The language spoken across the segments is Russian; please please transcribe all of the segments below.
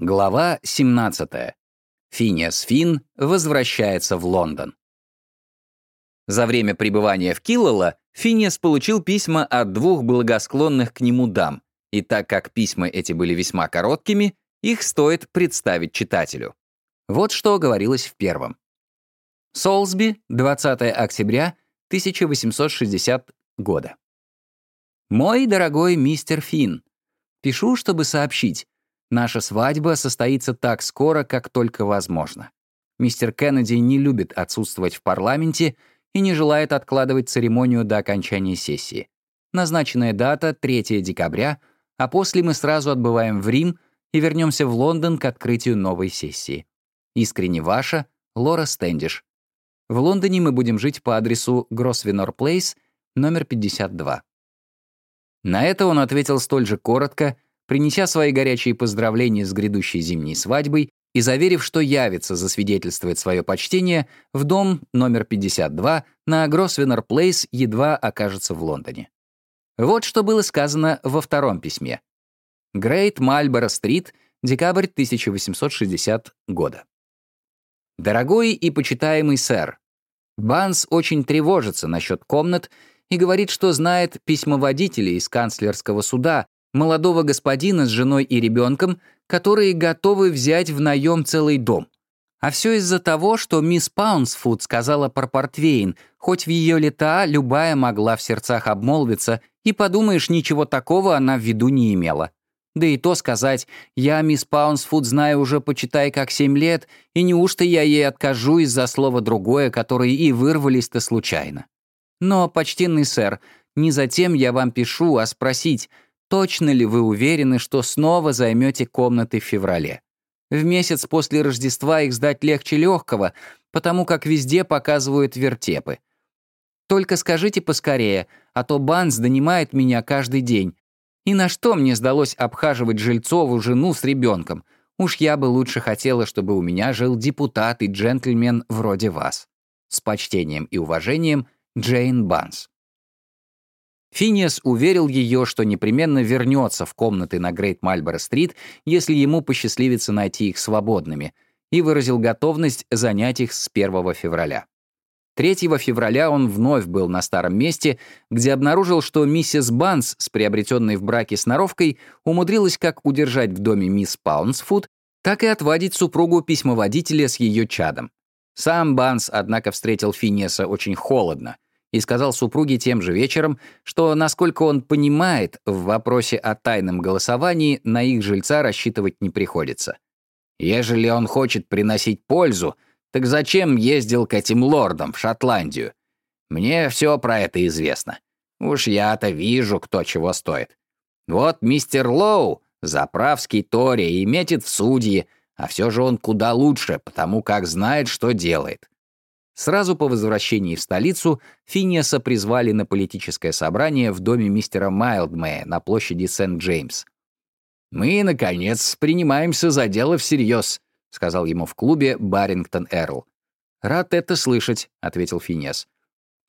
Глава 17. Финиас Фин возвращается в Лондон. За время пребывания в Киллала Финиас получил письма от двух благосклонных к нему дам, и так как письма эти были весьма короткими, их стоит представить читателю. Вот что говорилось в первом. Солсби, 20 октября 1860 года. «Мой дорогой мистер Фин, пишу, чтобы сообщить, Наша свадьба состоится так скоро, как только возможно. Мистер Кеннеди не любит отсутствовать в парламенте и не желает откладывать церемонию до окончания сессии. Назначенная дата — 3 декабря, а после мы сразу отбываем в Рим и вернемся в Лондон к открытию новой сессии. Искренне ваша, Лора Стэндиш. В Лондоне мы будем жить по адресу Гросвенор Плейс, номер 52. На это он ответил столь же коротко — принеся свои горячие поздравления с грядущей зимней свадьбой и заверив, что явится засвидетельствовать свое почтение в дом номер 52 на Гросвеннер Плейс едва окажется в Лондоне. Вот что было сказано во втором письме. Грейт Мальборо-стрит, декабрь 1860 года. Дорогой и почитаемый сэр, Банс очень тревожится насчет комнат и говорит, что знает письмоводителей из канцлерского суда, молодого господина с женой и ребенком, которые готовы взять в наем целый дом. А все из-за того, что мисс Паунсфуд сказала про портвейн, хоть в ее лета любая могла в сердцах обмолвиться, и, подумаешь, ничего такого она в виду не имела. Да и то сказать, я мисс Паунсфуд знаю уже, почитай, как семь лет, и неужто я ей откажу из-за слова другое, которые и вырвались-то случайно. Но, почтенный сэр, не затем я вам пишу, а спросить — Точно ли вы уверены, что снова займете комнаты в феврале? В месяц после Рождества их сдать легче легкого, потому как везде показывают вертепы. Только скажите поскорее, а то Банс донимает меня каждый день. И на что мне сдалось обхаживать Жильцову жену с ребенком? Уж я бы лучше хотела, чтобы у меня жил депутат и джентльмен вроде вас. С почтением и уважением, Джейн Банс. Финиас уверил ее, что непременно вернется в комнаты на Грейт Мальборо-стрит, если ему посчастливится найти их свободными, и выразил готовность занять их с 1 февраля. 3 февраля он вновь был на старом месте, где обнаружил, что миссис Банс с приобретенной в браке сноровкой умудрилась как удержать в доме мисс Паунсфуд, так и отводить супругу письмоводителя с ее чадом. Сам Банс, однако, встретил Финиаса очень холодно — и сказал супруге тем же вечером, что, насколько он понимает, в вопросе о тайном голосовании на их жильца рассчитывать не приходится. Ежели он хочет приносить пользу, так зачем ездил к этим лордам в Шотландию? Мне все про это известно. Уж я-то вижу, кто чего стоит. Вот мистер Лоу, заправский Тори, и метит в судьи, а все же он куда лучше, потому как знает, что делает. Сразу по возвращении в столицу Финиаса призвали на политическое собрание в доме мистера Майлдмэя на площади Сент-Джеймс. «Мы, наконец, принимаемся за дело всерьез», — сказал ему в клубе Барингтон Эрл. «Рад это слышать», — ответил Финиас.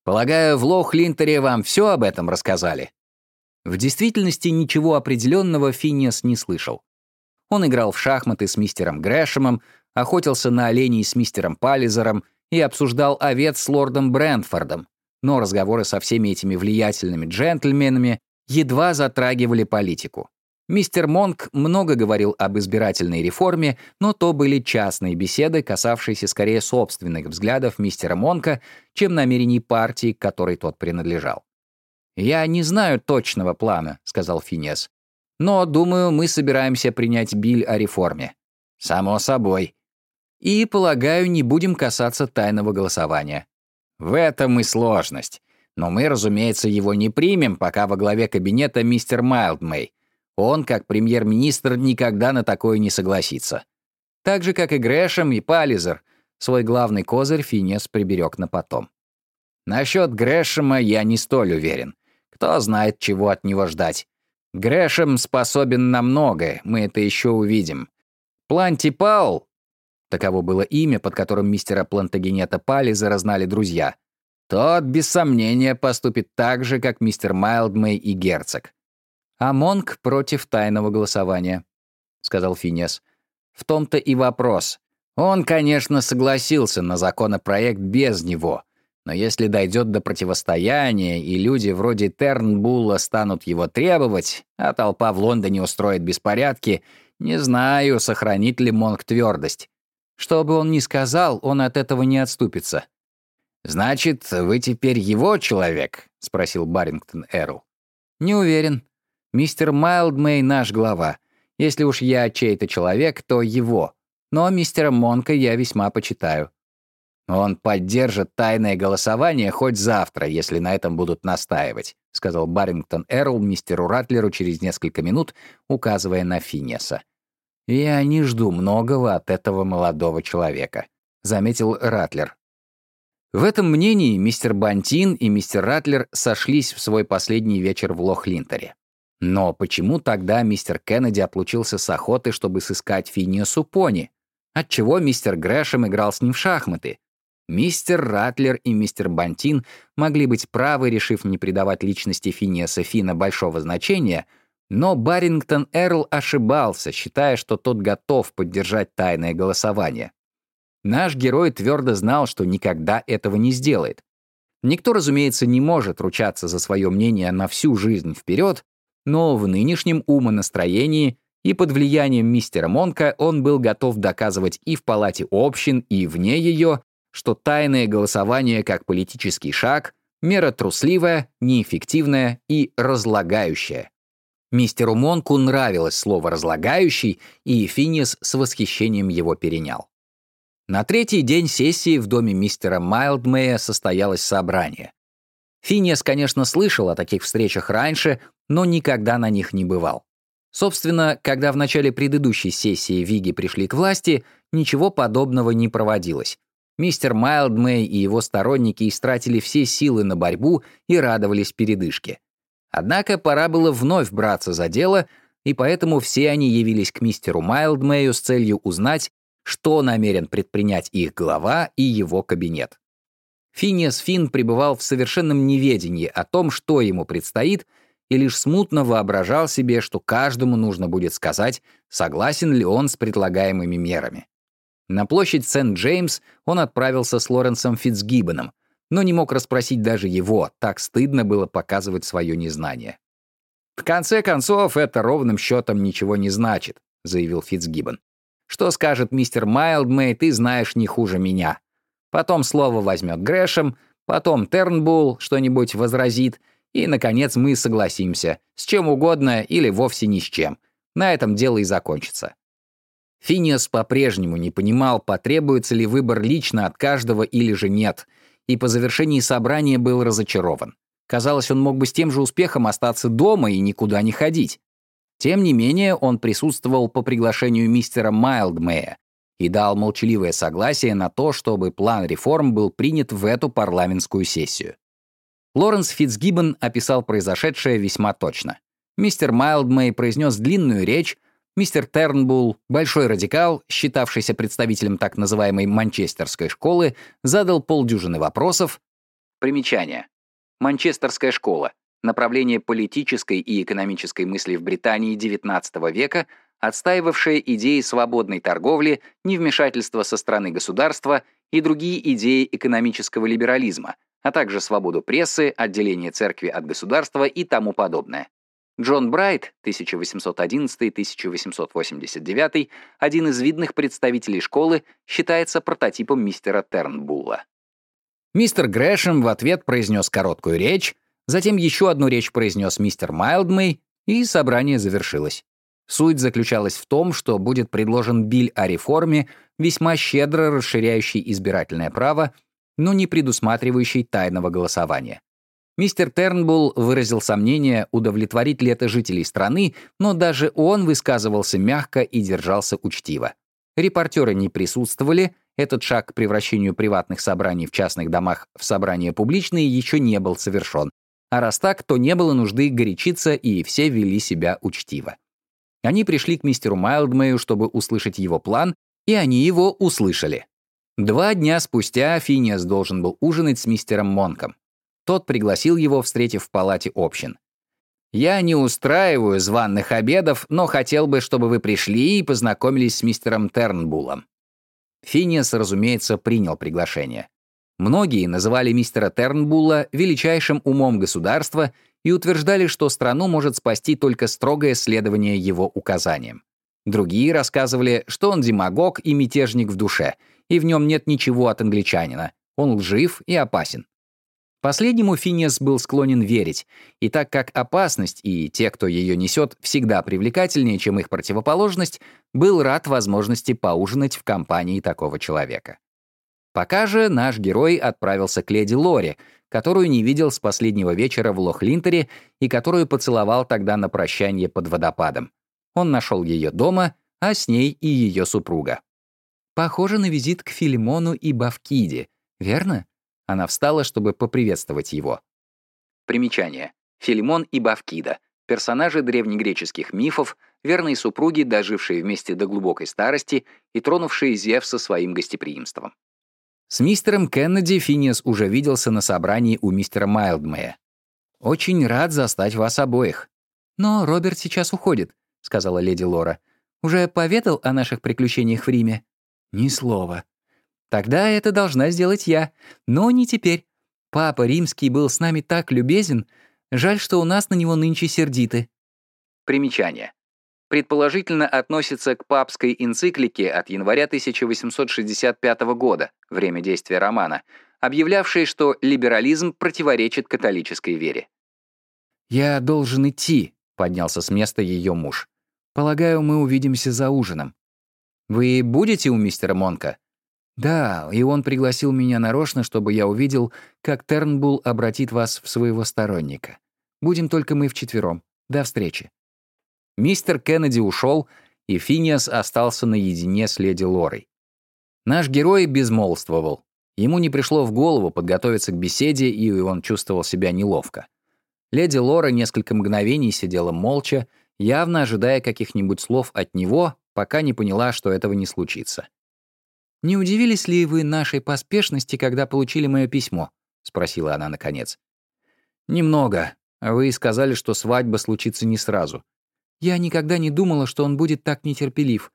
«Полагаю, в Лоу-Хлинтере вам все об этом рассказали?» В действительности ничего определенного Финиас не слышал. Он играл в шахматы с мистером Грэшемом, охотился на оленей с мистером Паллизером — и обсуждал овец с лордом Брентфордом, но разговоры со всеми этими влиятельными джентльменами едва затрагивали политику. Мистер Монк много говорил об избирательной реформе, но то были частные беседы, касавшиеся скорее собственных взглядов мистера Монка, чем намерений партии, к которой тот принадлежал. «Я не знаю точного плана», — сказал Финес. «Но, думаю, мы собираемся принять биль о реформе». «Само собой», и, полагаю, не будем касаться тайного голосования. В этом и сложность. Но мы, разумеется, его не примем, пока во главе кабинета мистер Майлдмей. Он, как премьер-министр, никогда на такое не согласится. Так же, как и Грэшем и Паллизер, свой главный козырь Финес приберег на потом. Насчет Грэшема я не столь уверен. Кто знает, чего от него ждать. Грэшем способен на многое, мы это еще увидим. Планти Паул Таково было имя, под которым мистера Плантагенета Паллиза разнали друзья. Тот, без сомнения, поступит так же, как мистер Майлдмей и герцог. «А Монк против тайного голосования», — сказал Финес. В том-то и вопрос. Он, конечно, согласился на законопроект без него, но если дойдет до противостояния, и люди вроде Тернбулла станут его требовать, а толпа в Лондоне устроит беспорядки, не знаю, сохранит ли Монк твердость. Что бы он ни сказал, он от этого не отступится. «Значит, вы теперь его человек?» — спросил Барингтон Эрл. «Не уверен. Мистер Майлдмей наш глава. Если уж я чей-то человек, то его. Но мистера Монка я весьма почитаю. Он поддержит тайное голосование хоть завтра, если на этом будут настаивать», — сказал Барингтон Эрл мистеру Ратлеру через несколько минут, указывая на Финеса. «Я не жду многого от этого молодого человека», — заметил Ратлер. В этом мнении мистер Бантин и мистер Ратлер сошлись в свой последний вечер в Лох-Линтере. Но почему тогда мистер Кеннеди отлучился с охоты, чтобы сыскать Финиасу Пони? Отчего мистер Грэшем играл с ним в шахматы? Мистер Ратлер и мистер Бантин могли быть правы, решив не придавать личности Финиаса Фина большого значения, но Барингтон Эрл ошибался, считая, что тот готов поддержать тайное голосование. Наш герой твердо знал, что никогда этого не сделает. Никто, разумеется, не может ручаться за свое мнение на всю жизнь вперед, но в нынешнем умонастроении и под влиянием мистера Монка он был готов доказывать и в палате общин, и вне ее, что тайное голосование как политический шаг — мера трусливая, неэффективная и разлагающая. Мистеру Монку нравилось слово «разлагающий», и Финис с восхищением его перенял. На третий день сессии в доме мистера Майлдмея состоялось собрание. Финиас, конечно, слышал о таких встречах раньше, но никогда на них не бывал. Собственно, когда в начале предыдущей сессии Виги пришли к власти, ничего подобного не проводилось. Мистер Майлдмей и его сторонники истратили все силы на борьбу и радовались передышке. Однако пора было вновь браться за дело, и поэтому все они явились к мистеру Майлдмею с целью узнать, что намерен предпринять их глава и его кабинет. Финиас Финн пребывал в совершенном неведении о том, что ему предстоит, и лишь смутно воображал себе, что каждому нужно будет сказать, согласен ли он с предлагаемыми мерами. На площадь Сент-Джеймс он отправился с Лоренсом Фитцгиббоном, но не мог расспросить даже его, так стыдно было показывать свое незнание. «В конце концов, это ровным счетом ничего не значит», — заявил Фитцгиббон. Что скажет мистер Майлдмей, ты знаешь не хуже меня. Потом слово возьмет Грэшем, потом Тернбулл что-нибудь возразит, и, наконец, мы согласимся, с чем угодно или вовсе ни с чем. На этом дело и закончится. Финиас по-прежнему не понимал, потребуется ли выбор лично от каждого или же нет, и по завершении собрания был разочарован. Казалось, он мог бы с тем же успехом остаться дома и никуда не ходить. Тем не менее, он присутствовал по приглашению мистера Майлдмея и дал молчаливое согласие на то, чтобы план реформ был принят в эту парламентскую сессию. Лоренс Фитцгиббон описал произошедшее весьма точно. Мистер Майлдмей произнес длинную речь, мистер Тернбулл, большой радикал, считавшийся представителем так называемой манчестерской школы, задал полдюжины вопросов. Примечание. Манчестерская школа направление политической и экономической мысли в Британии XIX века, отстаивавшее идеи свободной торговли, невмешательства со стороны государства и другие идеи экономического либерализма, а также свободу прессы, отделение церкви от государства и тому подобное. Джон Брайт, 1811-1889, один из видных представителей школы, считается прототипом мистера Тернбулла. Мистер Грэшем в ответ произнес короткую речь, Затем еще одну речь произнес мистер Майлдмей, и собрание завершилось. Суть заключалась в том, что будет предложен биль о реформе, весьма щедро расширяющий избирательное право, но не предусматривающий тайного голосования. Мистер Тернбулл выразил сомнение, удовлетворит ли это жителей страны, но даже он высказывался мягко и держался учтиво. Репортеры не присутствовали, этот шаг к превращению приватных собраний в частных домах в собрания публичные еще не был совершен, а раз так, то не было нужды горячиться, и все вели себя учтиво. Они пришли к мистеру Майлдмею, чтобы услышать его план, и они его услышали. Два дня спустя Финиас должен был ужинать с мистером Монком. Тот пригласил его, встретив в палате общин. Я не устраиваю званных обедов, но хотел бы, чтобы вы пришли и познакомились с мистером Тернбулом». Финиас, разумеется, принял приглашение. Многие называли мистера Тернбула величайшим умом государства и утверждали, что страну может спасти только строгое следование его указаниям. Другие рассказывали, что он демагог и мятежник в душе, и в нем нет ничего от англичанина, он лжив и опасен. Последнему Финиас был склонен верить, и так как опасность и те, кто ее несет, всегда привлекательнее, чем их противоположность, был рад возможности поужинать в компании такого человека. Пока же наш герой отправился к леди Лори, которую не видел с последнего вечера в Лох-Линтере и которую поцеловал тогда на прощание под водопадом. Он нашел ее дома, а с ней и ее супруга. Похоже на визит к Филимону и Бавкиде, верно? Она встала, чтобы поприветствовать его. Примечание. Филимон и Бавкида — персонажи древнегреческих мифов, верные супруги, дожившие вместе до глубокой старости и тронувшие Зевса своим гостеприимством. С мистером Кеннеди Финиас уже виделся на собрании у мистера Майлдмея. «Очень рад застать вас обоих». «Но Роберт сейчас уходит», — сказала леди Лора. «Уже поведал о наших приключениях в Риме?» «Ни слова», Тогда это должна сделать я. Но не теперь. Папа Римский был с нами так любезен. Жаль, что у нас на него нынче сердиты. Примечание. Предположительно относится к папской энциклике от января 1865 года, время действия романа, объявлявшей, что либерализм противоречит католической вере. «Я должен идти», — поднялся с места ее муж. «Полагаю, мы увидимся за ужином». «Вы будете у мистера Монка?» «Да, и он пригласил меня нарочно, чтобы я увидел, как Тернбул обратит вас в своего сторонника. Будем только мы вчетвером. До встречи». Мистер Кеннеди ушел, и Финиас остался наедине с леди Лорой. Наш герой безмолвствовал. Ему не пришло в голову подготовиться к беседе, и он чувствовал себя неловко. Леди Лора несколько мгновений сидела молча, явно ожидая каких-нибудь слов от него, пока не поняла, что этого не случится. «Не удивились ли вы нашей поспешности, когда получили мое письмо?» — спросила она наконец. «Немного. Вы сказали, что свадьба случится не сразу. Я никогда не думала, что он будет так нетерпелив.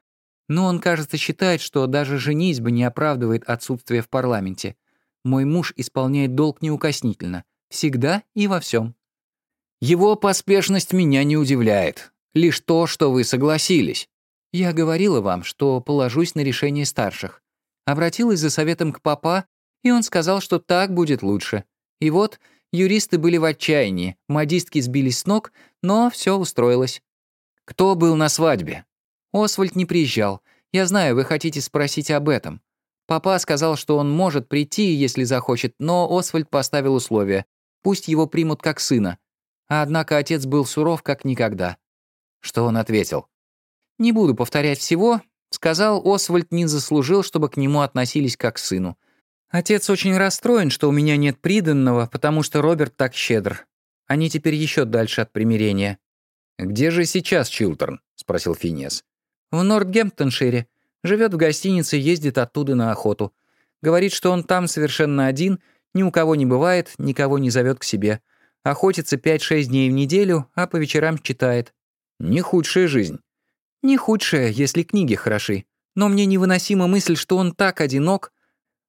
Но он, кажется, считает, что даже женитьба не оправдывает отсутствие в парламенте. Мой муж исполняет долг неукоснительно. Всегда и во всем. Его поспешность меня не удивляет. Лишь то, что вы согласились. Я говорила вам, что положусь на решение старших. Обратилась за советом к папа, и он сказал, что так будет лучше. И вот, юристы были в отчаянии, модистки сбились с ног, но все устроилось. Кто был на свадьбе? Освальд не приезжал. Я знаю, вы хотите спросить об этом. Папа сказал, что он может прийти, если захочет, но Освальд поставил условие. Пусть его примут как сына. Однако отец был суров как никогда. Что он ответил? Не буду повторять всего, Сказал, Освальд не заслужил, чтобы к нему относились как к сыну. Отец очень расстроен, что у меня нет приданного, потому что Роберт так щедр. Они теперь еще дальше от примирения. «Где же сейчас Чилтерн?» — спросил Финес. «В Нортгемптоншире. Живет в гостинице, ездит оттуда на охоту. Говорит, что он там совершенно один, ни у кого не бывает, никого не зовет к себе. Охотится 5-6 дней в неделю, а по вечерам читает. Не худшая жизнь. Не худшее, если книги хороши. Но мне невыносима мысль, что он так одинок.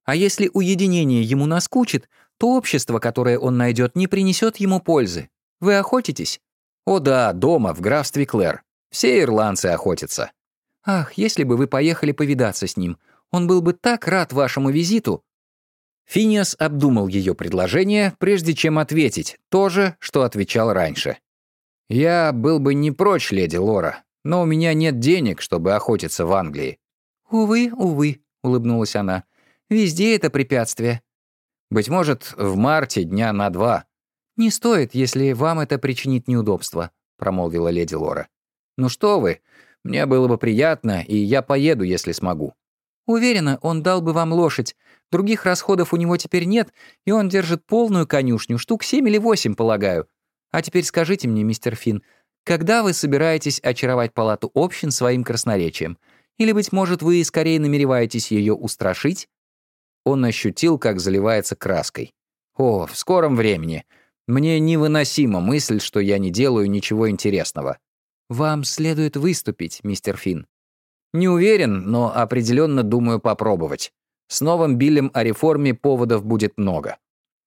А если уединение ему наскучит, то общество, которое он найдет, не принесет ему пользы. Вы охотитесь? О да, дома, в графстве Клэр. Все ирландцы охотятся. Ах, если бы вы поехали повидаться с ним. Он был бы так рад вашему визиту. Финиас обдумал ее предложение, прежде чем ответить, то же, что отвечал раньше. «Я был бы не прочь, леди Лора, но у меня нет денег, чтобы охотиться в Англии». «Увы, увы», — улыбнулась она. «Везде это препятствие». «Быть может, в марте дня на два». «Не стоит, если вам это причинит неудобство», — промолвила леди Лора. «Ну что вы, мне было бы приятно, и я поеду, если смогу». «Уверена, он дал бы вам лошадь. Других расходов у него теперь нет, и он держит полную конюшню, штук семь или восемь, полагаю. А теперь скажите мне, мистер Финн, когда вы собираетесь очаровать палату общин своим красноречием? Или, быть может, вы скорее намереваетесь ее устрашить? Он ощутил, как заливается краской. О, в скором времени. Мне невыносима мысль, что я не делаю ничего интересного. Вам следует выступить, мистер Финн. Не уверен, но определенно думаю попробовать. С новым Биллем о реформе поводов будет много.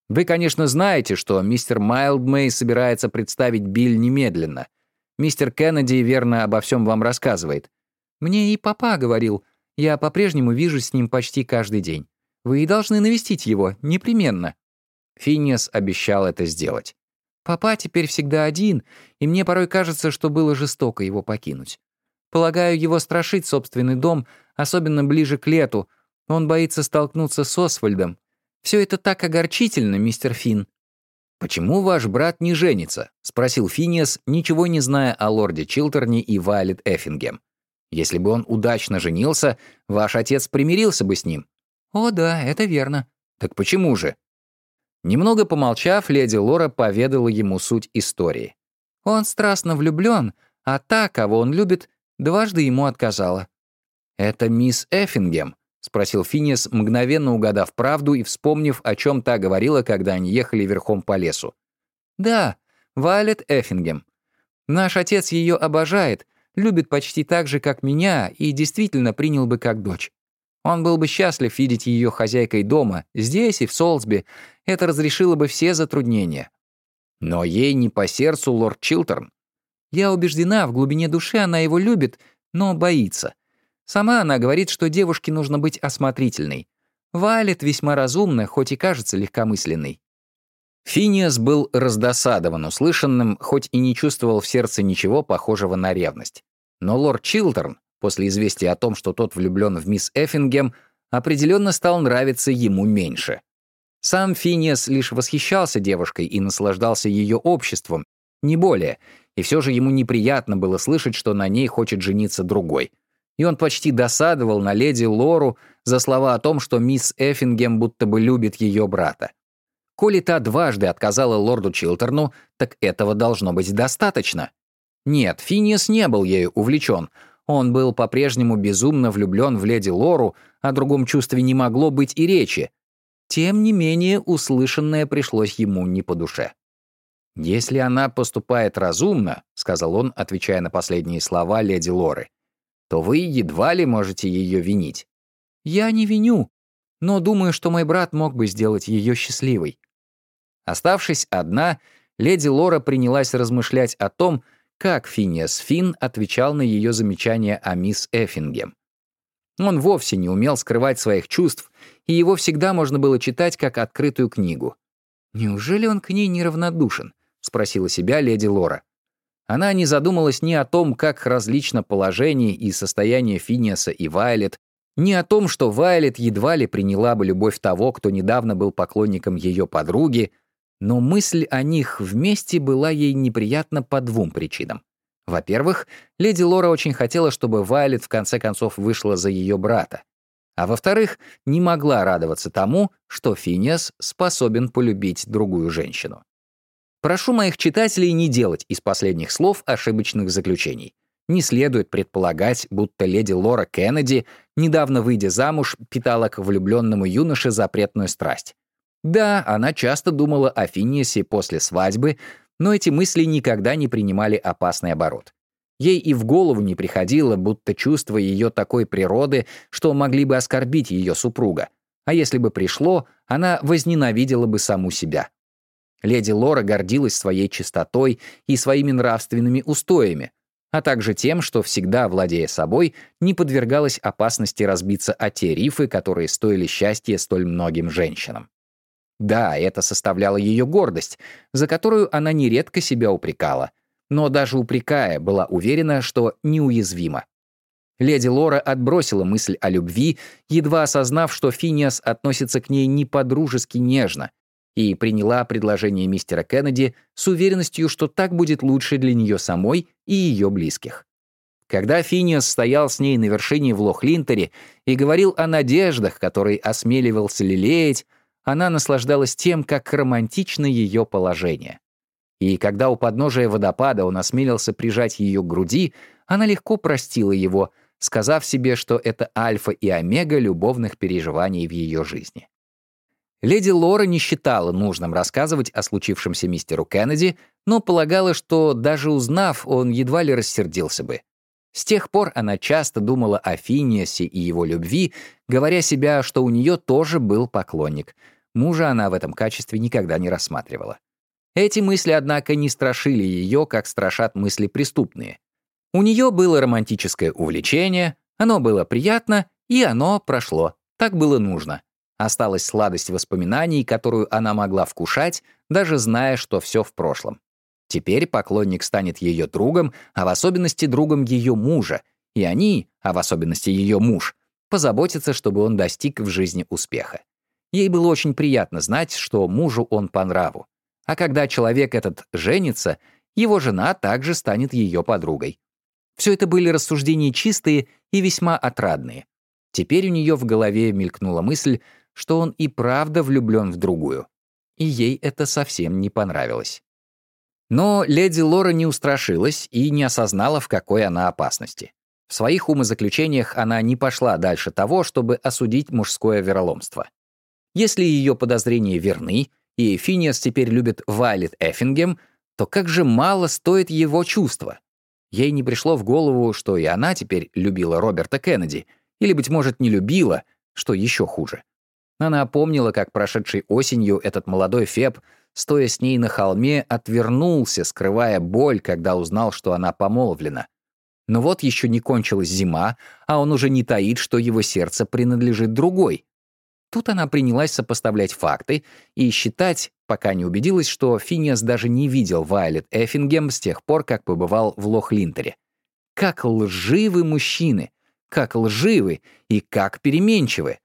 Вы, конечно, знаете, что мистер Майлдмей собирается представить Биль немедленно. Мистер Кеннеди верно обо всем вам рассказывает. Мне и папа говорил, я по-прежнему вижу с ним почти каждый день. Вы и должны навестить его, непременно. Финиас обещал это сделать. Папа теперь всегда один, и мне порой кажется, что было жестоко его покинуть. Полагаю, его страшит собственный дом, особенно ближе к лету. Он боится столкнуться с Освальдом. Все это так огорчительно, мистер Финн. «Почему ваш брат не женится?» — спросил Финиас, ничего не зная о лорде Чилтерне и Вайлет Эффингем. «Если бы он удачно женился, ваш отец примирился бы с ним». «О да, это верно». «Так почему же?» Немного помолчав, леди Лора поведала ему суть истории. «Он страстно влюблен, а та, кого он любит, дважды ему отказала». «Это мисс Эффингем?» — спросил Финес, мгновенно угадав правду и вспомнив, о чем та говорила, когда они ехали верхом по лесу. «Да, Вайлет Эффингем. Наш отец ее обожает, любит почти так же, как меня, и действительно принял бы как дочь. Он был бы счастлив видеть ее хозяйкой дома, здесь и в Солсби. Это разрешило бы все затруднения. Но ей не по сердцу лорд Чилтерн. Я убеждена, в глубине души она его любит, но боится. Сама она говорит, что девушке нужно быть осмотрительной. Валет весьма разумна, хоть и кажется легкомысленной. Финиас был раздосадован услышанным, хоть и не чувствовал в сердце ничего похожего на ревность. Но лорд Чилтерн, после известия о том, что тот влюблен в мисс Эффингем, определенно стал нравиться ему меньше. Сам Финиас лишь восхищался девушкой и наслаждался ее обществом, не более, и все же ему неприятно было слышать, что на ней хочет жениться другой — и он почти досадовал на леди Лору за слова о том, что мисс Эффингем будто бы любит ее брата. Коли та дважды отказала лорду Чилтерну, так этого должно быть достаточно. Нет, Финиас не был ею увлечен. Он был по-прежнему безумно влюблен в леди Лору, о другом чувстве не могло быть и речи. Тем не менее, услышанное пришлось ему не по душе. «Если она поступает разумно», — сказал он, отвечая на последние слова леди Лоры, то вы едва ли можете ее винить. Я не виню, но думаю, что мой брат мог бы сделать ее счастливой. Оставшись одна, леди Лора принялась размышлять о том, как Финиас Финн отвечал на ее замечания о мисс Эффингем. Он вовсе не умел скрывать своих чувств, и его всегда можно было читать как открытую книгу. «Неужели он к ней неравнодушен?» — спросила себя леди Лора. Она не задумалась ни о том, как различно положение и состояние Финиаса и Вайлет, ни о том, что Вайлет едва ли приняла бы любовь того, кто недавно был поклонником ее подруги, но мысль о них вместе была ей неприятна по двум причинам. Во-первых, леди Лора очень хотела, чтобы Вайлет в конце концов вышла за ее брата. А во-вторых, не могла радоваться тому, что Финиас способен полюбить другую женщину. Прошу моих читателей не делать из последних слов ошибочных заключений. Не следует предполагать, будто леди Лора Кеннеди, недавно выйдя замуж, питала к влюбленному юноше запретную страсть. Да, она часто думала о Финиасе после свадьбы, но эти мысли никогда не принимали опасный оборот. Ей и в голову не приходило, будто чувства ее такой природы, что могли бы оскорбить ее супруга. А если бы пришло, она возненавидела бы саму себя. Леди Лора гордилась своей чистотой и своими нравственными устоями, а также тем, что всегда, владея собой, не подвергалась опасности разбиться о те рифы, которые стоили счастья столь многим женщинам. Да, это составляло ее гордость, за которую она нередко себя упрекала, но даже упрекая, была уверена, что неуязвима. Леди Лора отбросила мысль о любви, едва осознав, что Финиас относится к ней не по-дружески нежно, и приняла предложение мистера Кеннеди с уверенностью, что так будет лучше для нее самой и ее близких. Когда Финиас стоял с ней на вершине в Лох-Линтере и говорил о надеждах, которые осмеливался лелеять, она наслаждалась тем, как романтично ее положение. И когда у подножия водопада он осмелился прижать ее к груди, она легко простила его, сказав себе, что это альфа и омега любовных переживаний в ее жизни. Леди Лора не считала нужным рассказывать о случившемся мистеру Кеннеди, но полагала, что даже узнав, он едва ли рассердился бы. С тех пор она часто думала о Финиасе и его любви, говоря себя, что у нее тоже был поклонник. Мужа она в этом качестве никогда не рассматривала. Эти мысли, однако, не страшили ее, как страшат мысли преступные. У нее было романтическое увлечение, оно было приятно, и оно прошло. Так было нужно. Осталась сладость воспоминаний, которую она могла вкушать, даже зная, что все в прошлом. Теперь поклонник станет ее другом, а в особенности другом ее мужа, и они, а в особенности ее муж, позаботятся, чтобы он достиг в жизни успеха. Ей было очень приятно знать, что мужу он по нраву. А когда человек этот женится, его жена также станет ее подругой. Все это были рассуждения чистые и весьма отрадные. Теперь у нее в голове мелькнула мысль, что он и правда влюблен в другую. И ей это совсем не понравилось. Но леди Лора не устрашилась и не осознала, в какой она опасности. В своих умозаключениях она не пошла дальше того, чтобы осудить мужское вероломство. Если ее подозрения верны, и Финиас теперь любит Вайлет Эффингем, то как же мало стоит его чувство. Ей не пришло в голову, что и она теперь любила Роберта Кеннеди, или, быть может, не любила, что еще хуже. Она помнила, как прошедшей осенью этот молодой Феб, стоя с ней на холме, отвернулся, скрывая боль, когда узнал, что она помолвлена. Но вот еще не кончилась зима, а он уже не таит, что его сердце принадлежит другой. Тут она принялась сопоставлять факты и считать, пока не убедилась, что Финиас даже не видел Вайлет Эффингем с тех пор, как побывал в Лох-Линтере. Как лживы мужчины! Как лживы и как переменчивы!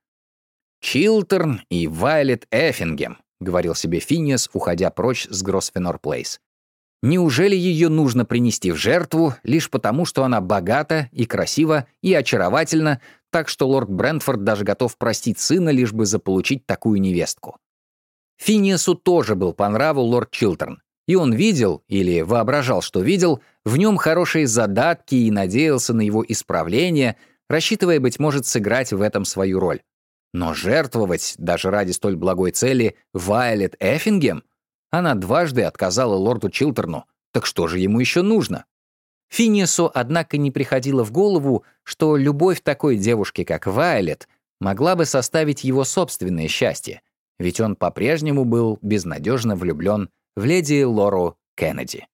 «Чилтерн и Вайлет Эффингем», — говорил себе Финиас, уходя прочь с Гросвенор Плейс. Неужели ее нужно принести в жертву лишь потому, что она богата и красива и очаровательна, так что лорд Брентфорд даже готов простить сына, лишь бы заполучить такую невестку? Финиасу тоже был по нраву лорд Чилтерн, и он видел, или воображал, что видел, в нем хорошие задатки и надеялся на его исправление, рассчитывая, быть может, сыграть в этом свою роль. Но жертвовать, даже ради столь благой цели, Вайлет Эффингем? Она дважды отказала лорду Чилтерну. Так что же ему еще нужно? Финиасу, однако, не приходило в голову, что любовь такой девушки, как Вайлет, могла бы составить его собственное счастье, ведь он по-прежнему был безнадежно влюблен в леди Лору Кеннеди.